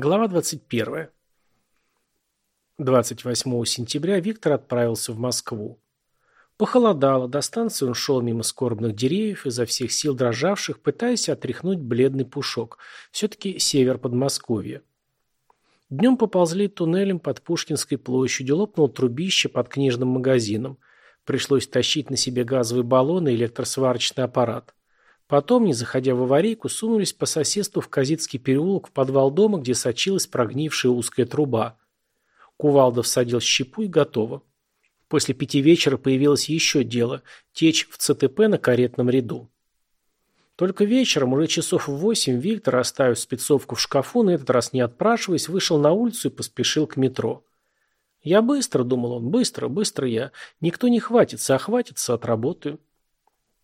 Глава 21. 28 сентября Виктор отправился в Москву. Похолодало, до станции он шел мимо скорбных деревьев, изо всех сил дрожавших, пытаясь отряхнуть бледный пушок. Все-таки север Подмосковья. Днем поползли туннелем под Пушкинской площадью, лопнул трубище под книжным магазином. Пришлось тащить на себе газовые баллоны и электросварочный аппарат. Потом, не заходя в аварийку, сунулись по соседству в Казицкий переулок в подвал дома, где сочилась прогнившая узкая труба. Кувалда всадил щепу и готово. После пяти вечера появилось еще дело – течь в ЦТП на каретном ряду. Только вечером, уже часов в восемь, Виктор, оставив спецовку в шкафу, на этот раз не отпрашиваясь, вышел на улицу и поспешил к метро. «Я быстро», – думал он, – «быстро, быстро я. Никто не хватится, а хватится, отработаю».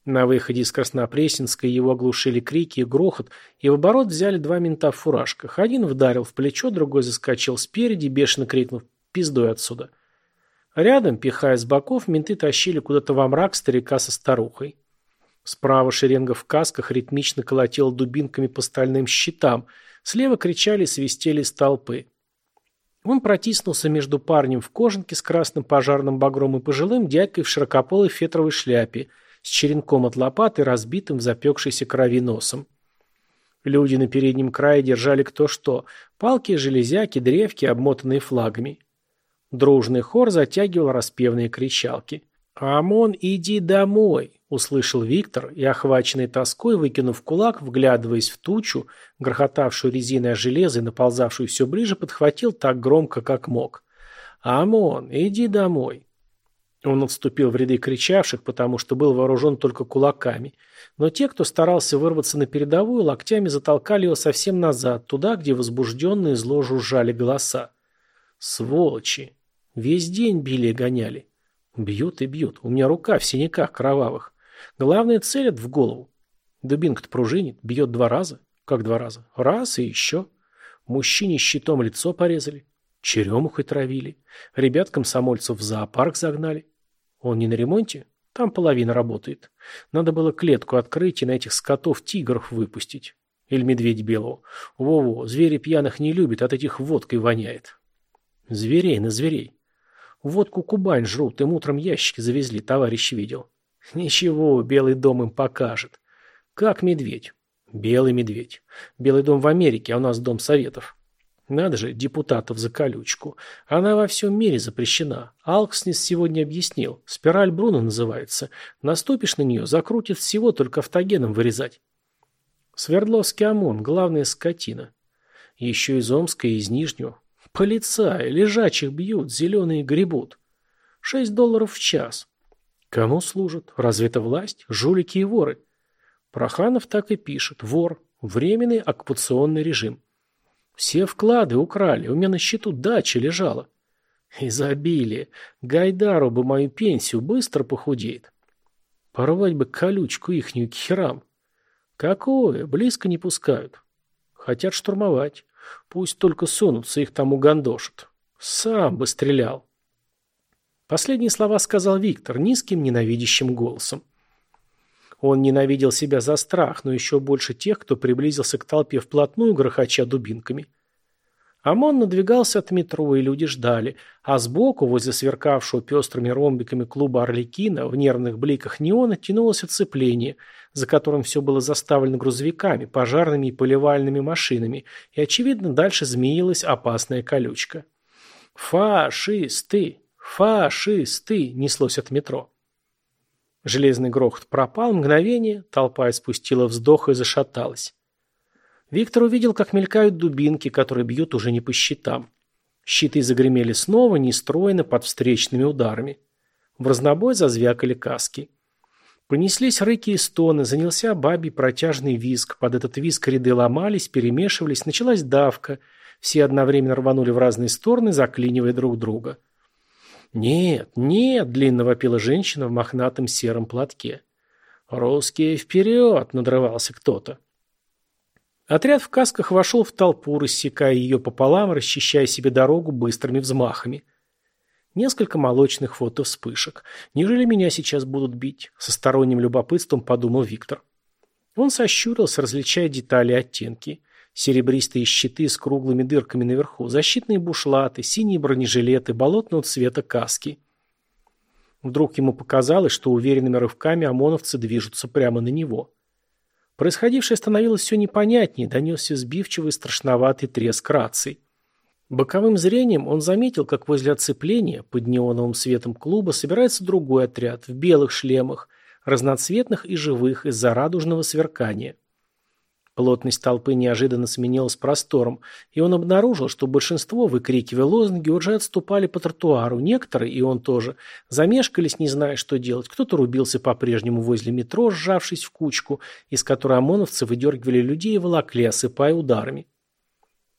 На выходе из Краснопресненска его оглушили крики и грохот, и в оборот взяли два мента в фуражках. Один вдарил в плечо, другой заскочил спереди, бешено крикнув «Пиздой отсюда!». Рядом, пихая с боков, менты тащили куда-то во мрак старика со старухой. Справа шеренга в касках ритмично колотила дубинками по стальным щитам, слева кричали и свистели из толпы. Он протиснулся между парнем в кожанке с красным пожарным багром и пожилым дядькой в широкополой фетровой шляпе – с черенком от лопаты, разбитым в запекшейся крови носом. Люди на переднем крае держали кто что – палки, железяки, древки, обмотанные флагами. Дружный хор затягивал распевные кричалки. «Амон, иди домой!» – услышал Виктор и, охваченный тоской, выкинув кулак, вглядываясь в тучу, грохотавшую резиной о железо и наползавшую все ближе, подхватил так громко, как мог. «Амон, иди домой!» Он отступил в ряды кричавших, потому что был вооружен только кулаками. Но те, кто старался вырваться на передовую, локтями затолкали его совсем назад, туда, где возбужденные зло жужжали голоса. Сволочи! Весь день били и гоняли. Бьют и бьют. У меня рука в синяках кровавых. Главное, целят в голову. Дубинка-то пружинит, бьет два раза. Как два раза? Раз и еще. Мужчине щитом лицо порезали. Черемухой травили. Ребят комсомольцев в зоопарк загнали. Он не на ремонте? Там половина работает. Надо было клетку открыть и на этих скотов тигров выпустить. Или медведь белого. Во-во, звери пьяных не любят, от этих водкой воняет. Зверей на зверей. Водку Кубань жрут, им утром ящики завезли, товарищ видел. Ничего, Белый дом им покажет. Как медведь? Белый медведь. Белый дом в Америке, а у нас дом советов. Надо же, депутатов за колючку. Она во всем мире запрещена. Алкснис сегодня объяснил. Спираль Бруно называется. Наступишь на нее, закрутит всего только автогеном вырезать. Свердловский ОМОН, главная скотина. Еще из Омска и из Нижнего. Полицаи, лежачих бьют, зеленые гребут. Шесть долларов в час. Кому служат? Разве это власть? Жулики и воры. Проханов так и пишет. Вор. Временный оккупационный режим. Все вклады украли, у меня на счету дача лежала. Изобилие. Гайдару бы мою пенсию быстро похудеет. Порвать бы колючку ихнюю к херам. Какое? Близко не пускают. Хотят штурмовать. Пусть только сунутся, их там угандошат. Сам бы стрелял. Последние слова сказал Виктор низким ненавидящим голосом. Он ненавидел себя за страх, но еще больше тех, кто приблизился к толпе вплотную, грохоча дубинками. ОМОН надвигался от метро, и люди ждали, а сбоку, возле сверкавшего пестрыми ромбиками клуба «Орликина», в нервных бликах неона тянулось оцепление, за которым все было заставлено грузовиками, пожарными и поливальными машинами, и, очевидно, дальше змеилась опасная колючка. «Фашисты! Фашисты!» неслось от метро. Железный грохот пропал, мгновение, толпа испустила вздох и зашаталась. Виктор увидел, как мелькают дубинки, которые бьют уже не по щитам. Щиты загремели снова, нестройно, под встречными ударами. В разнобой зазвякали каски. Понеслись рыки и стоны, занялся бабий протяжный виск, Под этот виск ряды ломались, перемешивались, началась давка. Все одновременно рванули в разные стороны, заклинивая друг друга. — нет, нет длинного пила женщина в мохнатом сером платке. «Русские вперед!» — надрывался кто-то. Отряд в касках вошел в толпу, рассекая ее пополам, расчищая себе дорогу быстрыми взмахами. Несколько молочных фотовспышек. «Неужели меня сейчас будут бить?» — со сторонним любопытством подумал Виктор. Он сощурился, различая детали и оттенки. Серебристые щиты с круглыми дырками наверху, защитные бушлаты, синие бронежилеты, болотного цвета каски. Вдруг ему показалось, что уверенными рывками ОМОНовцы движутся прямо на него. Происходившее становилось все непонятнее, донесся сбивчивый страшноватый треск раций. Боковым зрением он заметил, как возле оцепления, под неоновым светом клуба, собирается другой отряд в белых шлемах, разноцветных и живых из-за радужного сверкания. Плотность толпы неожиданно сменилась простором, и он обнаружил, что большинство, выкрикивая лозунги, уже отступали по тротуару. Некоторые, и он тоже, замешкались, не зная, что делать. Кто-то рубился по-прежнему возле метро, сжавшись в кучку, из которой ОМОНовцы выдергивали людей и волокли, осыпая ударами.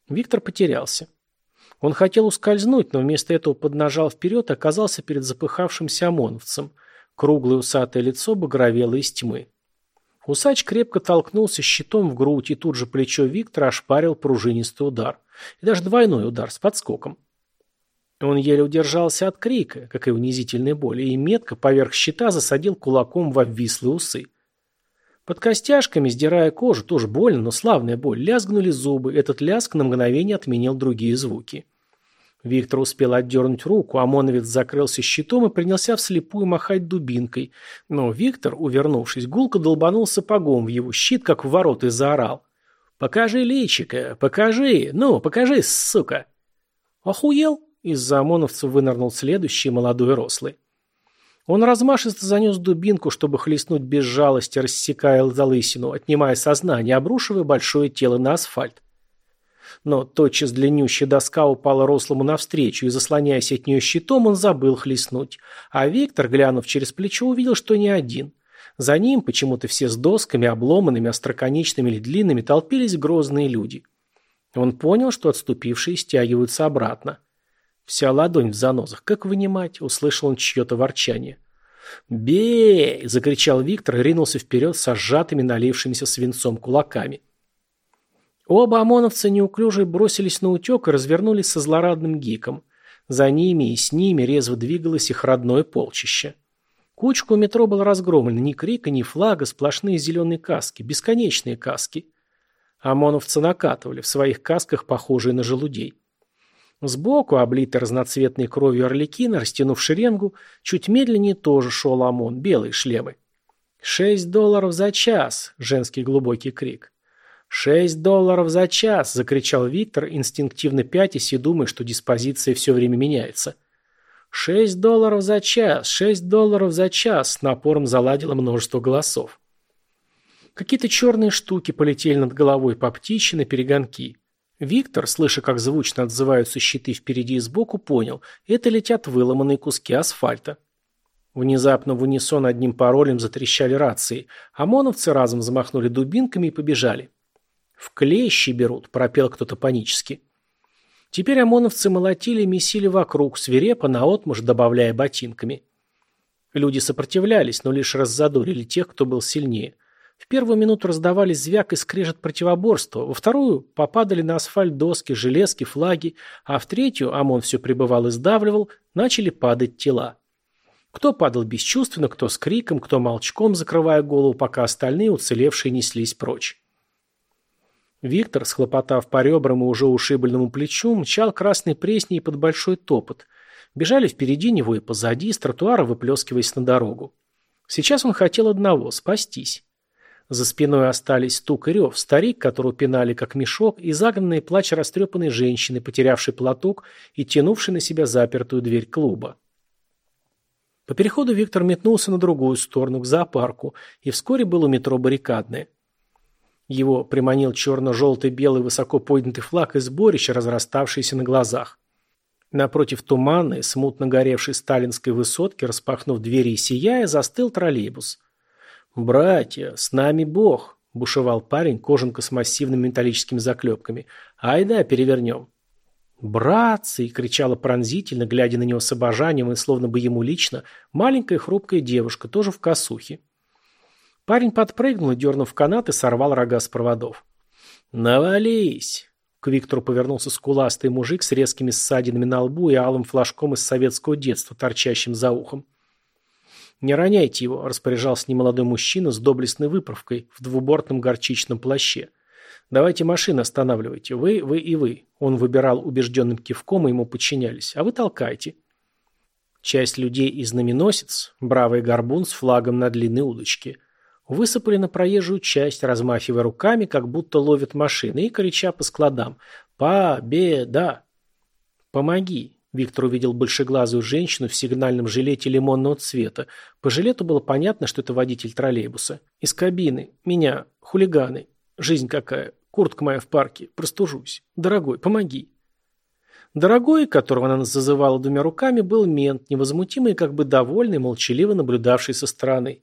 Виктор потерялся. Он хотел ускользнуть, но вместо этого поднажал вперед и оказался перед запыхавшимся ОМОНовцем. Круглое усатое лицо багровело из тьмы. Усач крепко толкнулся щитом в грудь, и тут же плечо Виктора ошпарил пружинистый удар. И даже двойной удар с подскоком. Он еле удержался от крика, как и унизительной боли, и метко поверх щита засадил кулаком в обвислые усы. Под костяшками, сдирая кожу, тоже больно, но славная боль, лязгнули зубы. Этот лязг на мгновение отменил другие звуки. Виктор успел отдернуть руку, а ОМОНовец закрылся щитом и принялся вслепую махать дубинкой. Но Виктор, увернувшись, гулко долбанул сапогом в его щит, как в ворот, и заорал. «Покажи личика! Покажи! Ну, покажи, сука!» «Охуел!» — из-за ОМОНовца вынырнул следующий молодой рослый. Он размашисто занес дубинку, чтобы хлестнуть без жалости, рассекая залысину, отнимая сознание, обрушивая большое тело на асфальт. Но тотчас длиннющая доска упала рослому навстречу, и, заслоняясь от нее щитом, он забыл хлестнуть. А Виктор, глянув через плечо, увидел, что не один. За ним, почему-то все с досками, обломанными, остроконечными или длинными, толпились грозные люди. Он понял, что отступившие стягиваются обратно. Вся ладонь в занозах. Как вынимать? Услышал он чье-то ворчание. «Бей!» – закричал Виктор и ринулся вперед со сжатыми, налившимися свинцом кулаками. Оба ОМОНовца неуклюжей бросились на утек и развернулись со злорадным гиком. За ними и с ними резво двигалось их родное полчище. Кучка у метро была разгромлена, ни крика, ни флага, сплошные зеленые каски, бесконечные каски. ОМОНовцы накатывали, в своих касках похожие на желудей. Сбоку, облитый разноцветной кровью орликина, растянув шеренгу, чуть медленнее тоже шел ОМОН, белые шлемы. «Шесть долларов за час!» – женский глубокий крик. «Шесть долларов за час!» – закричал Виктор, инстинктивно пятясь и думая, что диспозиция все время меняется. «Шесть долларов за час! Шесть долларов за час!» – с напором заладило множество голосов. Какие-то черные штуки полетели над головой по птичьи на перегонки. Виктор, слыша, как звучно отзываются щиты впереди и сбоку, понял – это летят выломанные куски асфальта. Внезапно в унисон одним паролем затрещали рации. ОМОНовцы разом замахнули дубинками и побежали. «В клещи берут», — пропел кто-то панически. Теперь ОМОНовцы молотили и месили вокруг, свирепо, наотмашь, добавляя ботинками. Люди сопротивлялись, но лишь раззадорили тех, кто был сильнее. В первую минуту раздавались звяк и скрежет противоборства, во вторую попадали на асфальт доски, железки, флаги, а в третью, ОМОН все пребывал и сдавливал, начали падать тела. Кто падал бесчувственно, кто с криком, кто молчком, закрывая голову, пока остальные уцелевшие неслись прочь. Виктор, схлопотав по ребрам и уже ушибленному плечу, мчал красной пресней под большой топот. Бежали впереди него и позади, с тротуара выплескиваясь на дорогу. Сейчас он хотел одного – спастись. За спиной остались стук и рев, старик, которого пинали как мешок, и загнанный плач растрепанной женщины, потерявшей платок и тянувшей на себя запертую дверь клуба. По переходу Виктор метнулся на другую сторону, к зоопарку, и вскоре был у метро баррикадное. Его приманил черно-желтый, белый, высоко поднятый флаг и сборище, разраставшееся на глазах. Напротив туманной, смутно горевшей сталинской высотки, распахнув двери и сияя, застыл троллейбус. «Братья, с нами Бог!» – бушевал парень, кожанка с массивными металлическими заклепками. «Ай да, перевернем!» «Братцы!» – кричала пронзительно, глядя на него с обожанием и словно бы ему лично, маленькая хрупкая девушка, тоже в косухе. Парень подпрыгнул и, дернув канаты, сорвал рога с проводов. «Навались!» К Виктору повернулся скуластый мужик с резкими ссадинами на лбу и алым флажком из советского детства, торчащим за ухом. «Не роняйте его», – распоряжался немолодой мужчина с доблестной выправкой в двубортном горчичном плаще. «Давайте машины останавливайте. Вы, вы и вы». Он выбирал убежденным кивком, и ему подчинялись. «А вы толкайте». Часть людей и знаменосец, бравый горбун с флагом на длинной удочке – высыпали на проезжую часть, размахивая руками, как будто ловят машины, и крича по складам «Победа!» «Помоги!» Виктор увидел большеглазую женщину в сигнальном жилете лимонного цвета. По жилету было понятно, что это водитель троллейбуса. «Из кабины. Меня. Хулиганы. Жизнь какая. Куртка моя в парке. Простужусь. Дорогой, помоги!» Дорогой, которого она зазывала двумя руками, был мент, невозмутимый как бы довольный, молчаливо наблюдавший со стороны.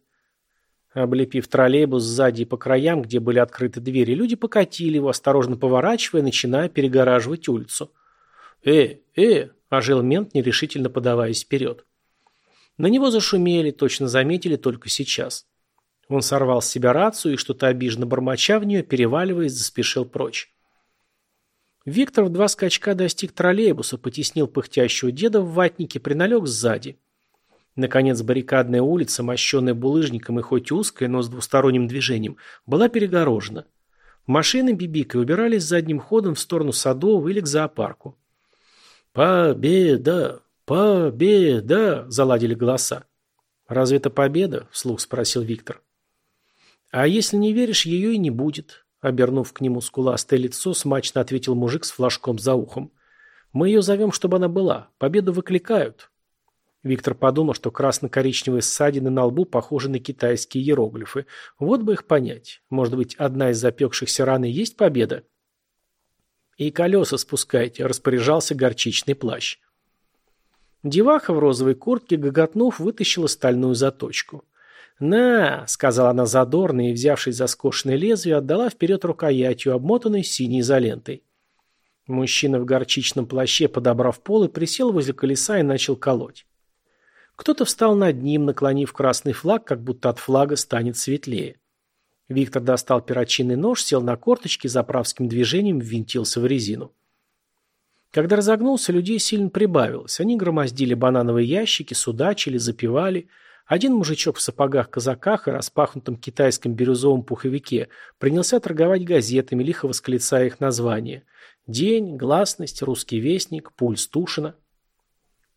Э, Облепив троллейбус сзади и по краям, где были открыты двери, люди покатили его, осторожно поворачивая, начиная перегораживать улицу. «Э, э!» – ожил мент, нерешительно подаваясь вперед. На него зашумели, точно заметили только сейчас. Он сорвал с себя рацию и, что-то обиженно бормоча в нее, переваливаясь, заспешил прочь. Виктор в два скачка достиг троллейбуса, потеснил пыхтящего деда в ватнике, приналег сзади – Наконец баррикадная улица, мощенная булыжником и хоть узкая, но с двусторонним движением, была перегорожена. Машины Бибика убирались задним ходом в сторону Садового или к зоопарку. «Победа! Победа!» – заладили голоса. «Разве это победа?» – вслух спросил Виктор. «А если не веришь, ее и не будет», – обернув к нему скуластое лицо, смачно ответил мужик с флажком за ухом. «Мы ее зовем, чтобы она была. Победу выкликают. Виктор подумал, что красно-коричневые ссадины на лбу похожи на китайские иероглифы. Вот бы их понять. Может быть, одна из запекшихся раны есть победа? «И колеса спускайте», — распоряжался горчичный плащ. Деваха в розовой куртке, гоготнув, вытащила стальную заточку. «На!» — сказала она задорно и, взявшись за скошенное лезвие, отдала вперед рукоятью, обмотанной синей изолентой. Мужчина в горчичном плаще, подобрав пол, и присел возле колеса и начал колоть. Кто-то встал над ним, наклонив красный флаг, как будто от флага станет светлее. Виктор достал перочинный нож, сел на корточки, заправским движением ввинтился в резину. Когда разогнулся, людей сильно прибавилось. Они громоздили банановые ящики, судачили, запивали. Один мужичок в сапогах-казаках и распахнутом китайском бирюзовом пуховике принялся торговать газетами, лихо восклицая их названия: «День», «Гласность», «Русский вестник», «Пульс Тушина».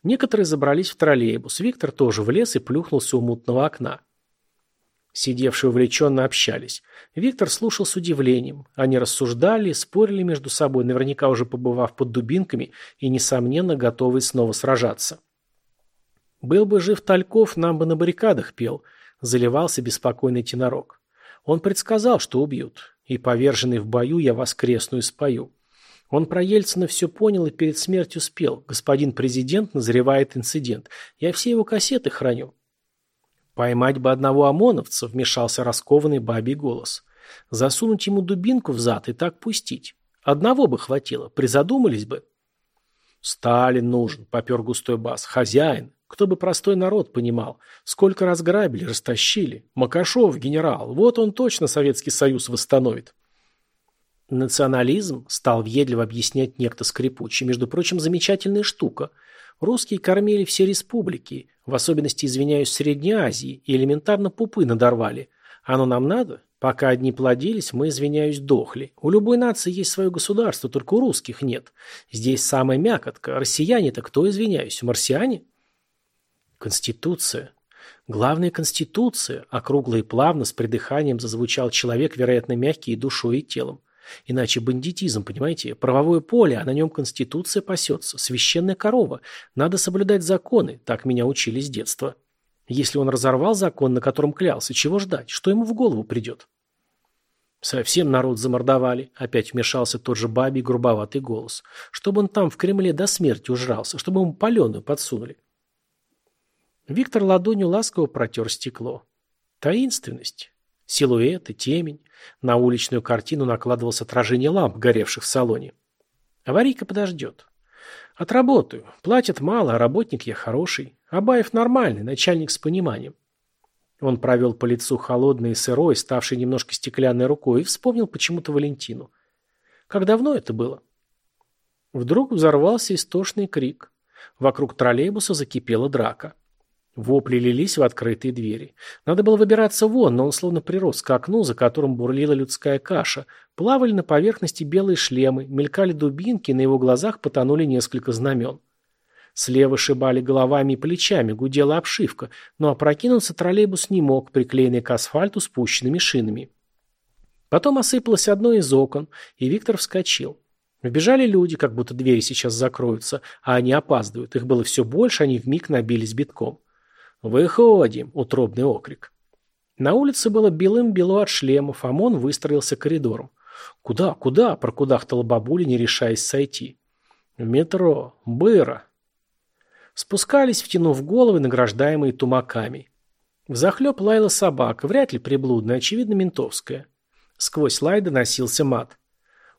Некоторые забрались в троллейбус. Виктор тоже влез и плюхнулся у мутного окна. Сидевшие увлеченно общались. Виктор слушал с удивлением. Они рассуждали и спорили между собой, наверняка уже побывав под дубинками и, несомненно, готовые снова сражаться. «Был бы жив Тальков, нам бы на баррикадах пел», – заливался беспокойный тенорок. «Он предсказал, что убьют, и, поверженный в бою, я воскресную спою». Он про Ельцина все понял и перед смертью спел. Господин президент назревает инцидент. Я все его кассеты храню. Поймать бы одного ОМОНовца, вмешался раскованный бабий голос. Засунуть ему дубинку в зад и так пустить. Одного бы хватило, призадумались бы. Сталин нужен, попер густой бас. Хозяин. Кто бы простой народ понимал. Сколько разграбили, растащили. Макашов, генерал. Вот он точно Советский Союз восстановит. Национализм стал въедливо объяснять некто скрипучий, между прочим, замечательная штука. Русские кормили все республики, в особенности, извиняюсь, Средней Азии, и элементарно пупы надорвали. Оно нам надо? Пока одни плодились, мы, извиняюсь, дохли. У любой нации есть свое государство, только у русских нет. Здесь самая мякотка. Россияне-то кто, извиняюсь, марсиане? Конституция. Главная конституция, округло и плавно, с придыханием зазвучал человек, вероятно, мягкий и душой, и телом. Иначе бандитизм, понимаете, правовое поле, а на нем Конституция пасется, священная корова. Надо соблюдать законы, так меня учили с детства. Если он разорвал закон, на котором клялся, чего ждать? Что ему в голову придет? Совсем народ замордовали. Опять вмешался тот же бабий грубоватый голос. Чтобы он там в Кремле до смерти ужрался, чтобы ему паленую подсунули. Виктор ладонью ласково протер стекло. Таинственность. Силуэты, темень. На уличную картину накладывалось отражение ламп, горевших в салоне. Аварийка подождет. Отработаю. Платят мало, а работник я хороший. Абаев нормальный, начальник с пониманием. Он провел по лицу холодный и сырой, ставший немножко стеклянной рукой, и вспомнил почему-то Валентину. Как давно это было? Вдруг взорвался истошный крик. Вокруг троллейбуса закипела драка. Вопли лились в открытые двери. Надо было выбираться вон, но он словно прирос к окну, за которым бурлила людская каша. Плавали на поверхности белые шлемы, мелькали дубинки, на его глазах потонули несколько знамен. Слева шибали головами и плечами, гудела обшивка, но опрокинуться троллейбус не мог, приклеенный к асфальту спущенными шинами. Потом осыпалось одно из окон, и Виктор вскочил. Вбежали люди, как будто двери сейчас закроются, а они опаздывают. Их было все больше, они вмиг набились битком. «Выху, утробный окрик. На улице было белым-бело от шлемов, ОМОН выстроился коридором. «Куда, куда?» – прокудахтала бабуля, не решаясь сойти. «В метро. Быра!» Спускались, втянув головы, награждаемые тумаками. Взахлеб лаяла собака, вряд ли приблудная, очевидно, ментовская. Сквозь лай доносился мат.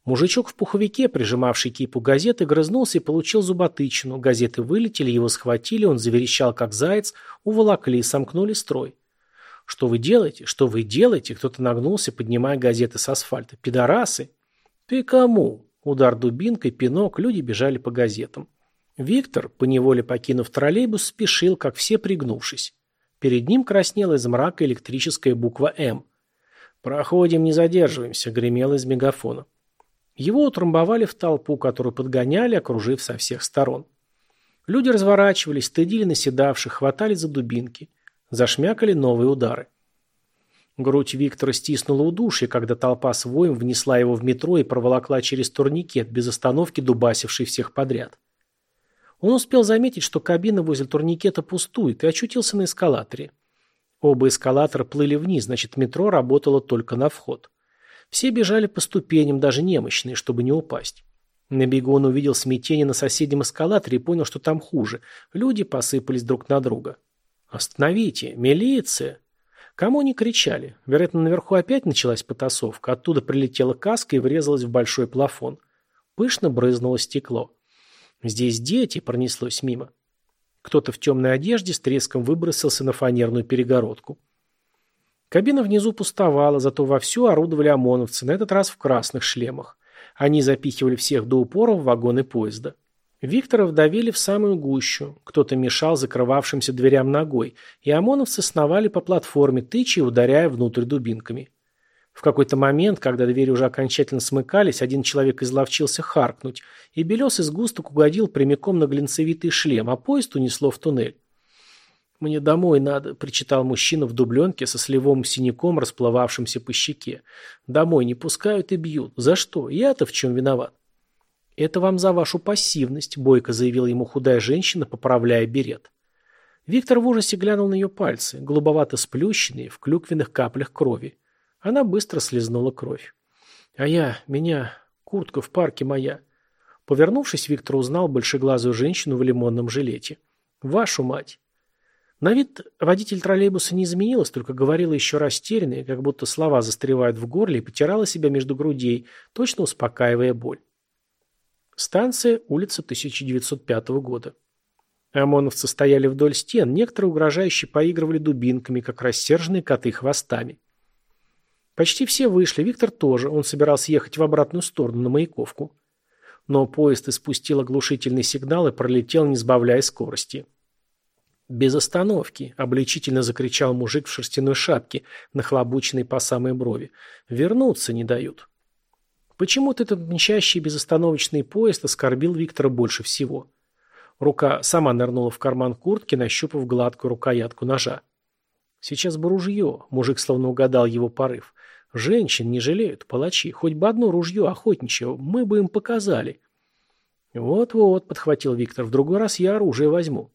Мужичок в пуховике, прижимавший кипу газеты, грызнулся и получил зуботычину. Газеты вылетели, его схватили, он заверещал, как заяц, уволокли и сомкнули строй. «Что вы делаете? Что вы делаете?» Кто-то нагнулся, поднимая газеты с асфальта. «Пидорасы!» «Ты кому?» Удар дубинкой, пинок, люди бежали по газетам. Виктор, поневоле покинув троллейбус, спешил, как все пригнувшись. Перед ним краснела из мрака электрическая буква «М». «Проходим, не задерживаемся», — гремел из мегафона. Его утрамбовали в толпу, которую подгоняли, окружив со всех сторон. Люди разворачивались, стыдили наседавших, хватали за дубинки. Зашмякали новые удары. Грудь Виктора стиснула удушье, когда толпа с воем внесла его в метро и проволокла через турникет, без остановки дубасивший всех подряд. Он успел заметить, что кабина возле турникета пустует, и очутился на эскалаторе. Оба эскалатора плыли вниз, значит, метро работало только на вход. Все бежали по ступеням, даже немощные, чтобы не упасть. На бегу он увидел смятение на соседнем эскалаторе и понял, что там хуже. Люди посыпались друг на друга. «Остановите! Милиция!» Кому не кричали? Вероятно, наверху опять началась потасовка. Оттуда прилетела каска и врезалась в большой плафон. Пышно брызнуло стекло. «Здесь дети!» – пронеслось мимо. Кто-то в темной одежде с треском выбросился на фанерную перегородку. Кабина внизу пустовала, зато вовсю орудовали ОМОНовцы, на этот раз в красных шлемах. Они запихивали всех до упора в вагоны поезда. Викторов давили в самую гущу, кто-то мешал закрывавшимся дверям ногой, и ОМОНовцы сновали по платформе, тычи, ударяя внутрь дубинками. В какой-то момент, когда двери уже окончательно смыкались, один человек изловчился харкнуть, и белос из густок угодил прямиком на глинцевитый шлем, а поезд унесло в туннель. Мне домой надо, — прочитал мужчина в дубленке со сливом синяком, расплывавшимся по щеке. Домой не пускают и бьют. За что? Я-то в чем виноват? Это вам за вашу пассивность, — бойко заявила ему худая женщина, поправляя берет. Виктор в ужасе глянул на ее пальцы, голубовато сплющенные, в клюквенных каплях крови. Она быстро слезнула кровь. А я, меня, куртка в парке моя. Повернувшись, Виктор узнал большеглазую женщину в лимонном жилете. Вашу мать! На вид водитель троллейбуса не изменилась, только говорила еще растерянно, как будто слова застревают в горле и потирала себя между грудей, точно успокаивая боль. Станция, улица 1905 года. ОМОНовцы стояли вдоль стен, некоторые угрожающе поигрывали дубинками, как рассерженные коты хвостами. Почти все вышли, Виктор тоже, он собирался ехать в обратную сторону, на Маяковку. Но поезд испустил оглушительный сигнал и пролетел, не сбавляя скорости. Без остановки, обличительно закричал мужик в шерстяной шапке, нахлобученной по самой брови. Вернуться не дают. Почему-то этот мчащий безостановочный поезд оскорбил Виктора больше всего. Рука сама нырнула в карман куртки, нащупав гладкую рукоятку ножа. Сейчас бы ружье, мужик словно угадал его порыв. Женщин не жалеют, палачи, хоть бы одно ружье охотничьего. мы бы им показали. Вот-вот, подхватил Виктор, в другой раз я оружие возьму.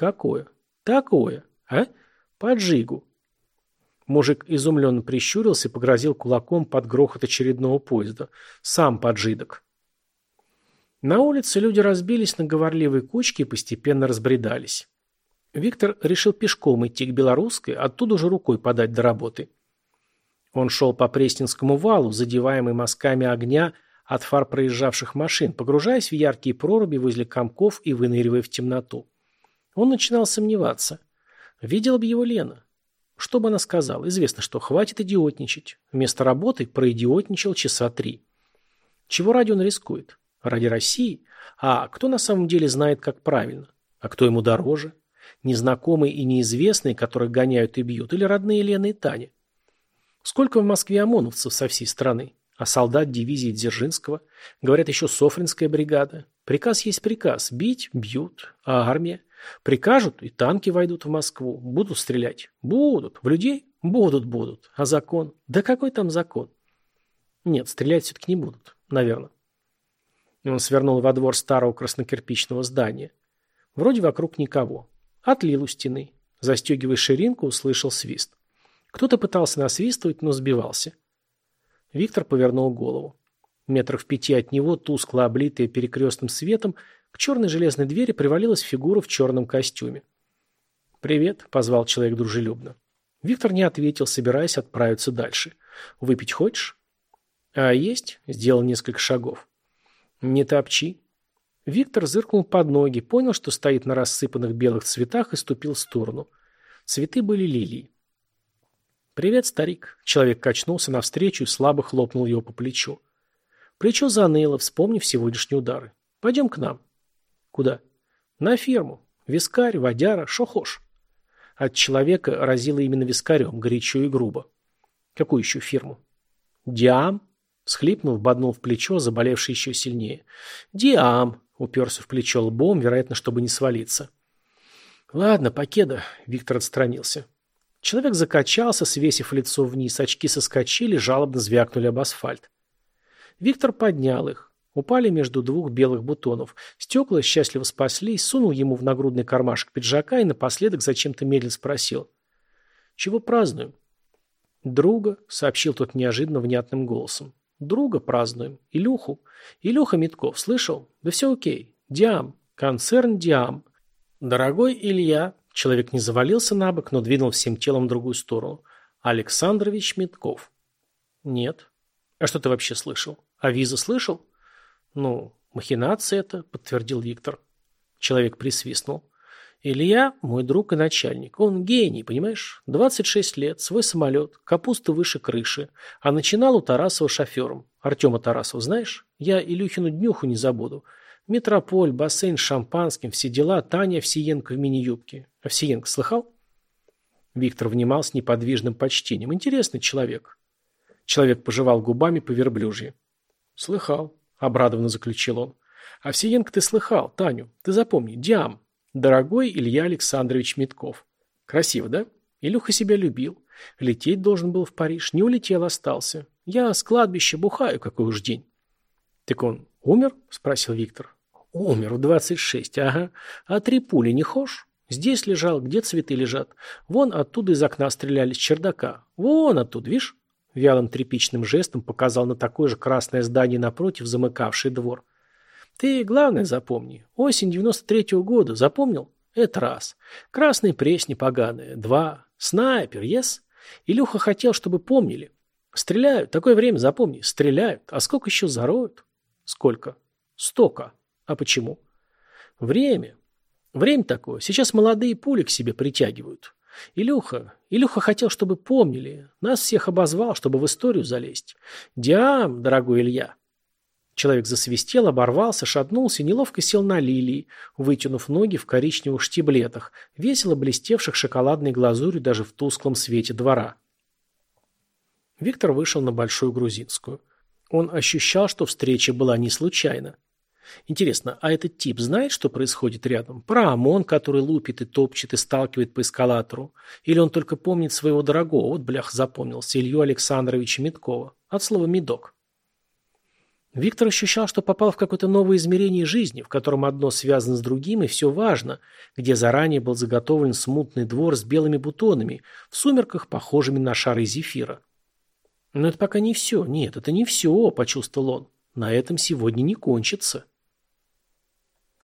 Какое? Такое, а? Поджигу. Мужик изумленно прищурился и погрозил кулаком под грохот очередного поезда. Сам поджидок. На улице люди разбились на говорливые кучки и постепенно разбредались. Виктор решил пешком идти к Белорусской, оттуда же рукой подать до работы. Он шел по Пресненскому валу, задеваемый мазками огня от фар проезжавших машин, погружаясь в яркие проруби возле комков и выныривая в темноту. Он начинал сомневаться. Видел бы его Лена. Что бы она сказала? Известно, что хватит идиотничать. Вместо работы проидиотничал часа три. Чего ради он рискует? Ради России? А кто на самом деле знает, как правильно? А кто ему дороже? Незнакомые и неизвестные, которых гоняют и бьют, или родные Лены и Тани? Сколько в Москве ОМОНовцев со всей страны? А солдат дивизии Дзержинского? Говорят, еще Софринская бригада. Приказ есть приказ. Бить – бьют. А армия? Прикажут, и танки войдут в Москву. Будут стрелять. Будут. В людей? Будут, будут. А закон? Да какой там закон? Нет, стрелять все-таки не будут. Наверное. И он свернул во двор старого краснокирпичного здания. Вроде вокруг никого. Отлил у стены. Застегивая ширинку, услышал свист. Кто-то пытался насвистывать, но сбивался. Виктор повернул голову. Метров в пяти от него, тускло облитая перекрестным светом, к черной железной двери привалилась фигура в черном костюме. «Привет», — позвал человек дружелюбно. Виктор не ответил, собираясь отправиться дальше. «Выпить хочешь?» «А есть?» — сделал несколько шагов. «Не топчи». Виктор зыркнул под ноги, понял, что стоит на рассыпанных белых цветах и ступил в сторону. Цветы были лилии. «Привет, старик!» Человек качнулся навстречу и слабо хлопнул его по плечу. Плечо заныло, вспомнив сегодняшние удары. «Пойдем к нам». Куда? На ферму. Вискарь, водяра, Шохож. От человека разило именно вискарем, горячо и грубо. Какую еще фирму? Диам. Схлипнув, боднул в плечо, заболевший еще сильнее. Диам. Уперся в плечо лбом, вероятно, чтобы не свалиться. Ладно, покеда. Виктор отстранился. Человек закачался, свесив лицо вниз, очки соскочили, жалобно звякнули об асфальт. Виктор поднял их. Упали между двух белых бутонов. Стекла счастливо спасли, и сунул ему в нагрудный кармашек пиджака и напоследок зачем-то медленно спросил. «Чего празднуем?» «Друга», — сообщил тот неожиданно внятным голосом. «Друга празднуем. Илюху. Илюха Митков, слышал? Да все окей. Диам. Концерн Диам. Дорогой Илья». Человек не завалился на бок, но двинул всем телом в другую сторону. «Александрович Митков». «Нет». «А что ты вообще слышал? А виза слышал?» «Ну, махинация это», — подтвердил Виктор. Человек присвистнул. «Илья — мой друг и начальник. Он гений, понимаешь? 26 лет, свой самолет, капуста выше крыши. А начинал у Тарасова шофером. Артема Тарасова, знаешь? Я Илюхину днюху не забуду. Метрополь, бассейн с шампанским, все дела, Таня Овсиенко в мини-юбке. Овсиенко слыхал?» Виктор внимал с неподвижным почтением. «Интересный человек». Человек пожевал губами по верблюжье. «Слыхал. — обрадованно заключил он. «Овсиенко ты слыхал, Таню. Ты запомни, Диам, дорогой Илья Александрович Митков. Красиво, да? Илюха себя любил. Лететь должен был в Париж. Не улетел, остался. Я с кладбища бухаю, какой уж день». «Так он умер?» — спросил Виктор. «Умер в двадцать шесть, ага. А три пули не хошь?» Здесь лежал, где цветы лежат. Вон оттуда из окна стреляли, с чердака. Вон оттуда, видишь? Вялым тряпичным жестом показал на такое же красное здание напротив, замыкавший двор. «Ты главное запомни. Осень девяносто третьего года. Запомнил? Это раз. Красные пресни поганые. Два. Снайпер, ес? Илюха хотел, чтобы помнили. Стреляют. Такое время, запомни. Стреляют. А сколько еще зароют? Сколько? Стока. А почему? Время. Время такое. Сейчас молодые пули к себе притягивают. Илюха, Илюха хотел, чтобы помнили. Нас всех обозвал, чтобы в историю залезть. Диам, дорогой Илья. Человек засвистел, оборвался, шатнулся, неловко сел на лилии, вытянув ноги в коричневых штиблетах, весело блестевших шоколадной глазурью даже в тусклом свете двора. Виктор вышел на Большую Грузинскую. Он ощущал, что встреча была не случайна. Интересно, а этот тип знает, что происходит рядом? Про ОМОН, который лупит и топчет и сталкивает по эскалатору? Или он только помнит своего дорогого, вот блях запомнился, Илью Александровича Миткова? От слова «медок». Виктор ощущал, что попал в какое-то новое измерение жизни, в котором одно связано с другим и все важно, где заранее был заготовлен смутный двор с белыми бутонами, в сумерках, похожими на шары зефира. Но это пока не все. Нет, это не все, почувствовал он. На этом сегодня не кончится.